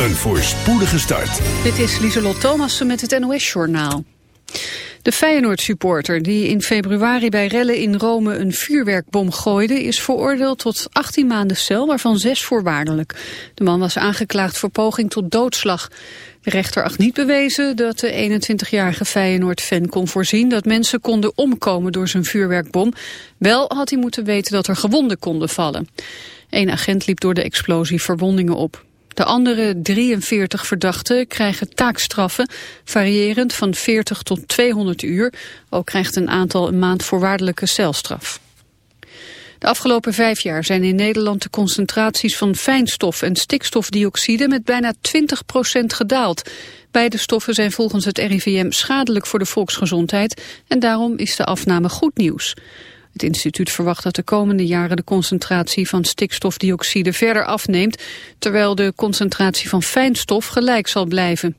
Een voorspoedige start. Dit is Lieselot Thomassen met het NOS-journaal. De Feyenoord-supporter die in februari bij rellen in Rome een vuurwerkbom gooide... is veroordeeld tot 18 maanden cel, waarvan 6 voorwaardelijk. De man was aangeklaagd voor poging tot doodslag. De rechter acht niet bewezen dat de 21-jarige Feyenoord-fan kon voorzien... dat mensen konden omkomen door zijn vuurwerkbom. Wel had hij moeten weten dat er gewonden konden vallen. Eén agent liep door de explosie verwondingen op. De andere 43 verdachten krijgen taakstraffen, variërend van 40 tot 200 uur. Ook krijgt een aantal een maand voorwaardelijke celstraf. De afgelopen vijf jaar zijn in Nederland de concentraties van fijnstof en stikstofdioxide met bijna 20% gedaald. Beide stoffen zijn volgens het RIVM schadelijk voor de volksgezondheid en daarom is de afname goed nieuws. Het instituut verwacht dat de komende jaren de concentratie van stikstofdioxide verder afneemt, terwijl de concentratie van fijnstof gelijk zal blijven.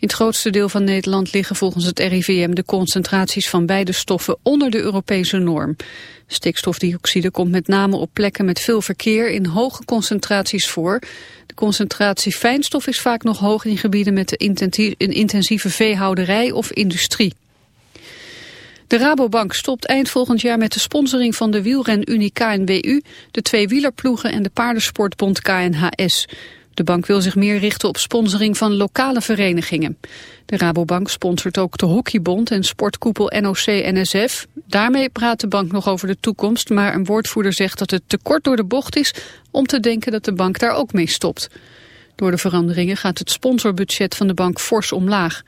In het grootste deel van Nederland liggen volgens het RIVM de concentraties van beide stoffen onder de Europese norm. Stikstofdioxide komt met name op plekken met veel verkeer in hoge concentraties voor. De concentratie fijnstof is vaak nog hoog in gebieden met een intensieve veehouderij of industrie. De Rabobank stopt eind volgend jaar met de sponsoring van de wielren-Unie KNWU, de twee wielerploegen en de paardensportbond KNHS. De bank wil zich meer richten op sponsoring van lokale verenigingen. De Rabobank sponsort ook de Hockeybond en sportkoepel NOC-NSF. Daarmee praat de bank nog over de toekomst, maar een woordvoerder zegt dat het te kort door de bocht is om te denken dat de bank daar ook mee stopt. Door de veranderingen gaat het sponsorbudget van de bank fors omlaag.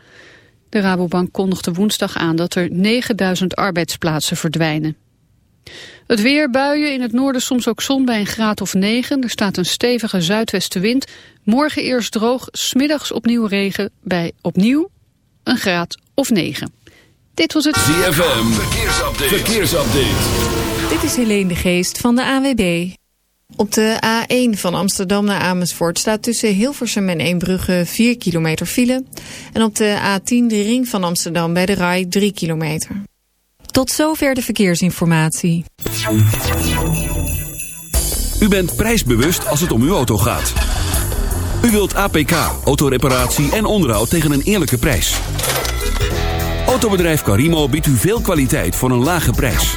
De Rabobank kondigde woensdag aan dat er 9000 arbeidsplaatsen verdwijnen. Het weer, buien, in het noorden soms ook zon bij een graad of 9. Er staat een stevige zuidwestenwind. Morgen eerst droog, smiddags opnieuw regen bij opnieuw een graad of 9. Dit was het ZFM, verkeersupdate. verkeersupdate. Dit is Helene de Geest van de AWB. Op de A1 van Amsterdam naar Amersfoort staat tussen Hilversum en Eembrugge 4 kilometer file. En op de A10 de ring van Amsterdam bij de RAI 3 kilometer. Tot zover de verkeersinformatie. U bent prijsbewust als het om uw auto gaat. U wilt APK, autoreparatie en onderhoud tegen een eerlijke prijs. Autobedrijf Carimo biedt u veel kwaliteit voor een lage prijs.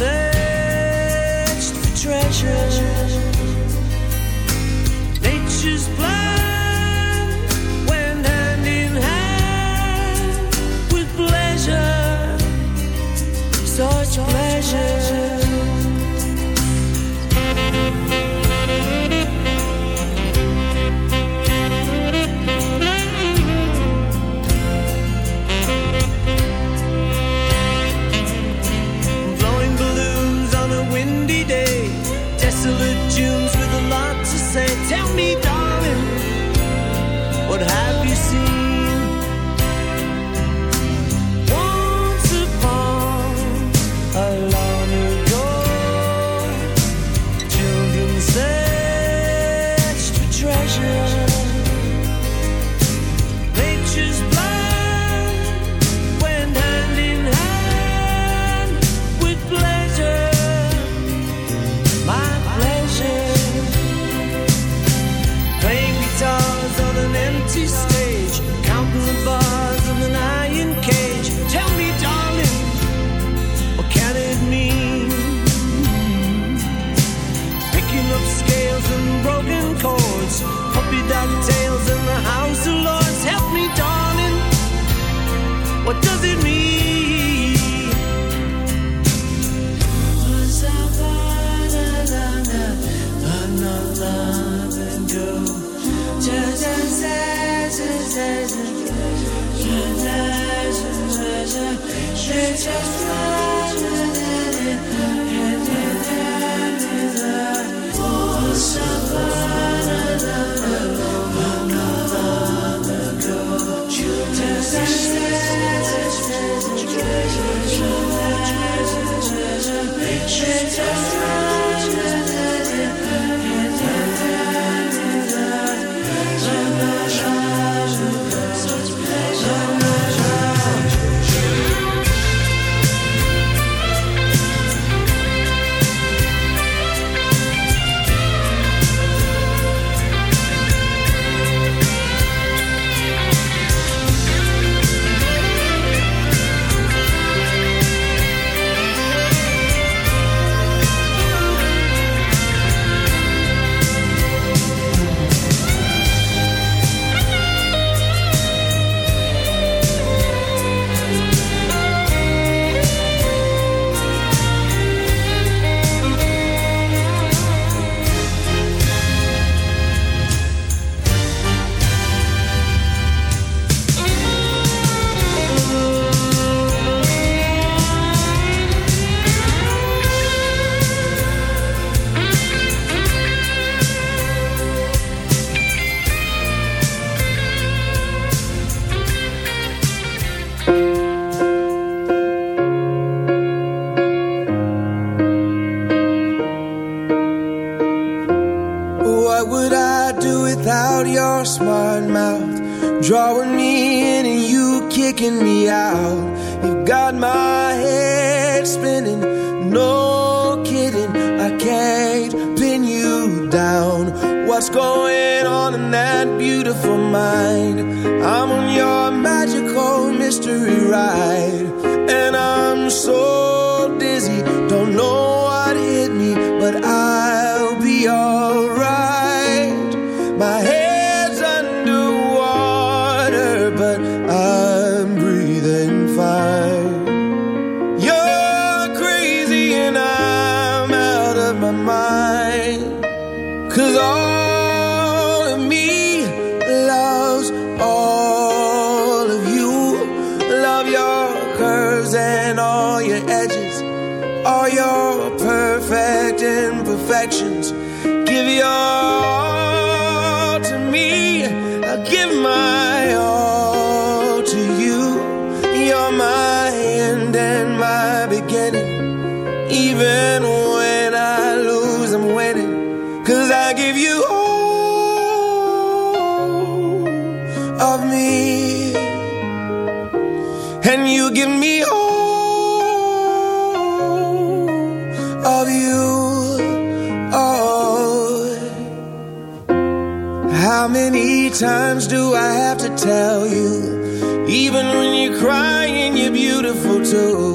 say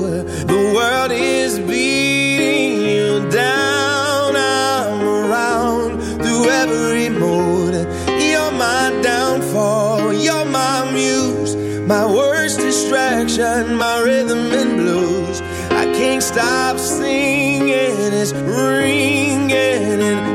The world is beating you down. I'm around through every mood. You're my downfall. You're my muse. My worst distraction. My rhythm and blues. I can't stop singing. It's ringing in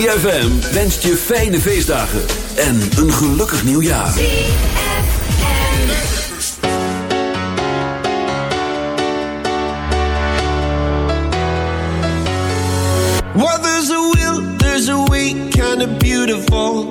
ZFM wenst je fijne feestdagen en een gelukkig nieuwjaar. Well, there's a will, there's a way, kind of beautiful.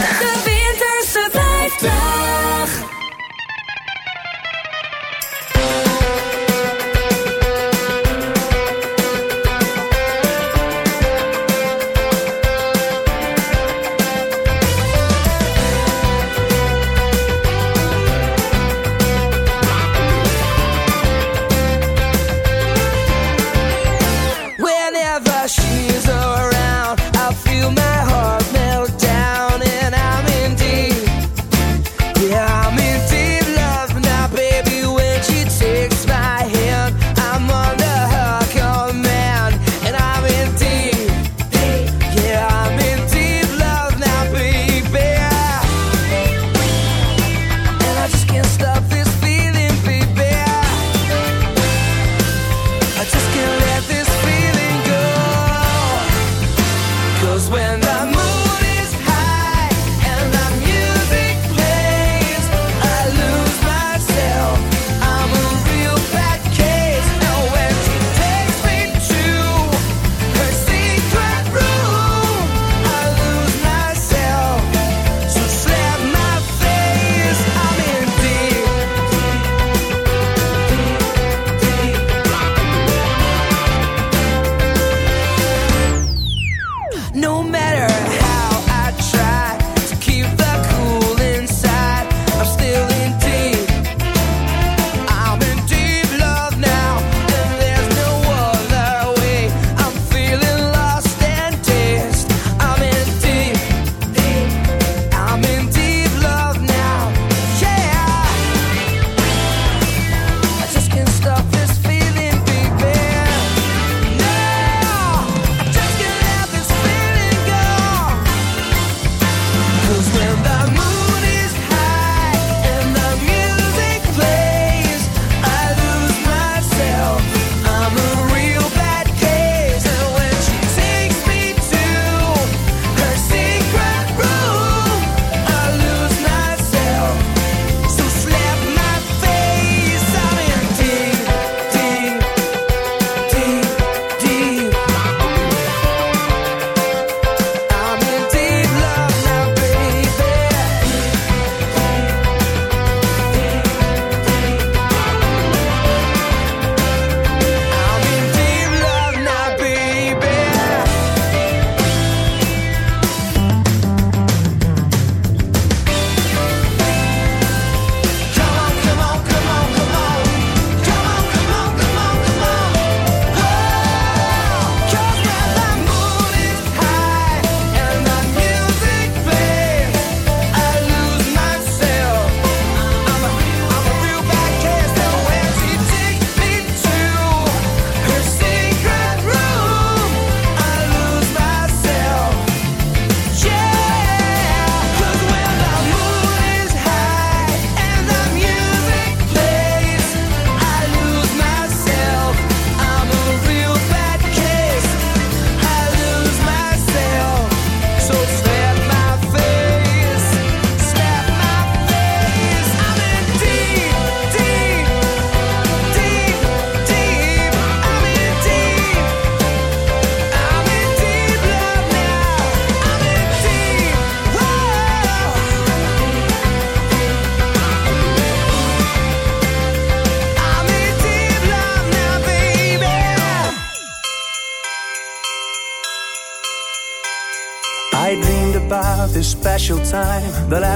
The winter vijftig.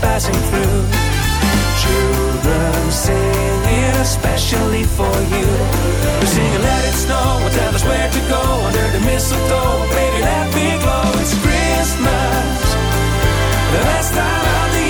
passing through. Children singing, especially for you. We're singing, let it snow, and tell us where to go under the mistletoe. Baby, let me glow. It's Christmas, the best time of the year.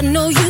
I know you